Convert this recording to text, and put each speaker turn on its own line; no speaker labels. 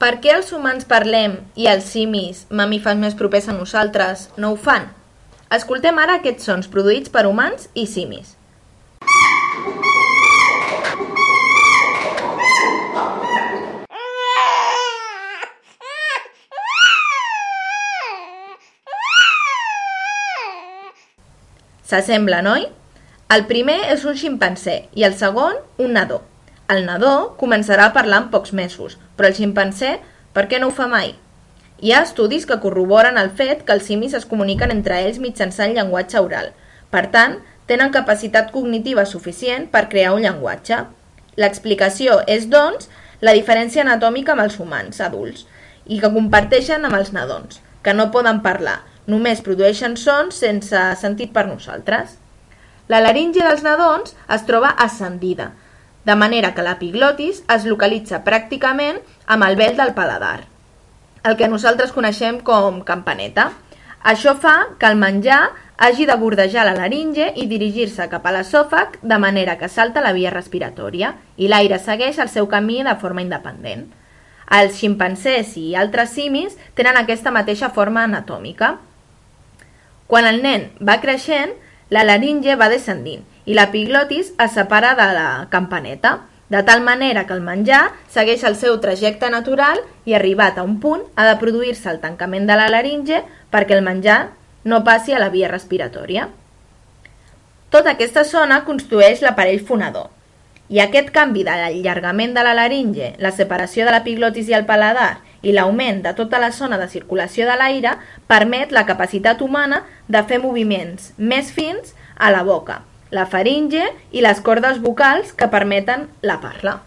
Per què els humans parlem i els simis, mamífers més propers a nosaltres, no ho fan? Escoltem ara aquests sons produïts per humans i simis. S'assemblen, oi? El primer és un ximpanzé i el segon un nadó. El nadó començarà a parlar en pocs mesos, però el ximpanzé per què no ho fa mai? Hi ha estudis que corroboren el fet que els simis es comuniquen entre ells mitjançant llenguatge oral. Per tant, tenen capacitat cognitiva suficient per crear un llenguatge. L'explicació és, doncs, la diferència anatòmica amb els humans adults i que comparteixen amb els nadons, que no poden parlar, només produeixen sons sense sentit per nosaltres. La laringe dels nadons es troba ascendida, de manera que l'epiglotis es localitza pràcticament amb el vel del paladar, el que nosaltres coneixem com campaneta. Això fa que el menjar hagi de bordejar la laringe i dirigir-se cap a l'esòfag de manera que salta la via respiratòria i l'aire segueix el seu camí de forma independent. Els ximpanzés i altres simis tenen aquesta mateixa forma anatòmica. Quan el nen va creixent, la laringe va descendint i l'epiglotis es separa de la campaneta, de tal manera que el menjar segueix el seu trajecte natural i arribat a un punt ha de produir-se el tancament de la laringe perquè el menjar no passi a la via respiratòria. Tota aquesta zona constitueix l'aparell fonador i aquest canvi de l'allargament de la laringe, la separació de l'epiglotis i el paladar i l'augment de tota la zona de circulació de l'aire permet la capacitat humana de fer moviments més fins a la boca, la faringe i les cordes vocals que permeten la parla.